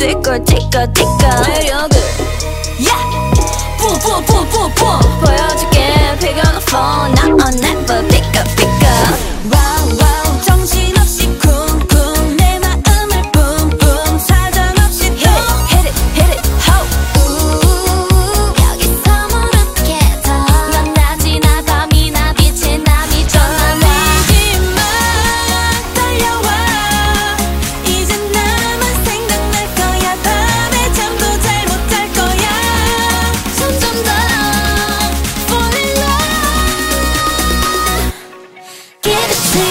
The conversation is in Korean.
뛸걸 뛸걸 뛸걸 매력을. yeah! 뿜뿜뿜뿜뿜 보여줄 Yeah.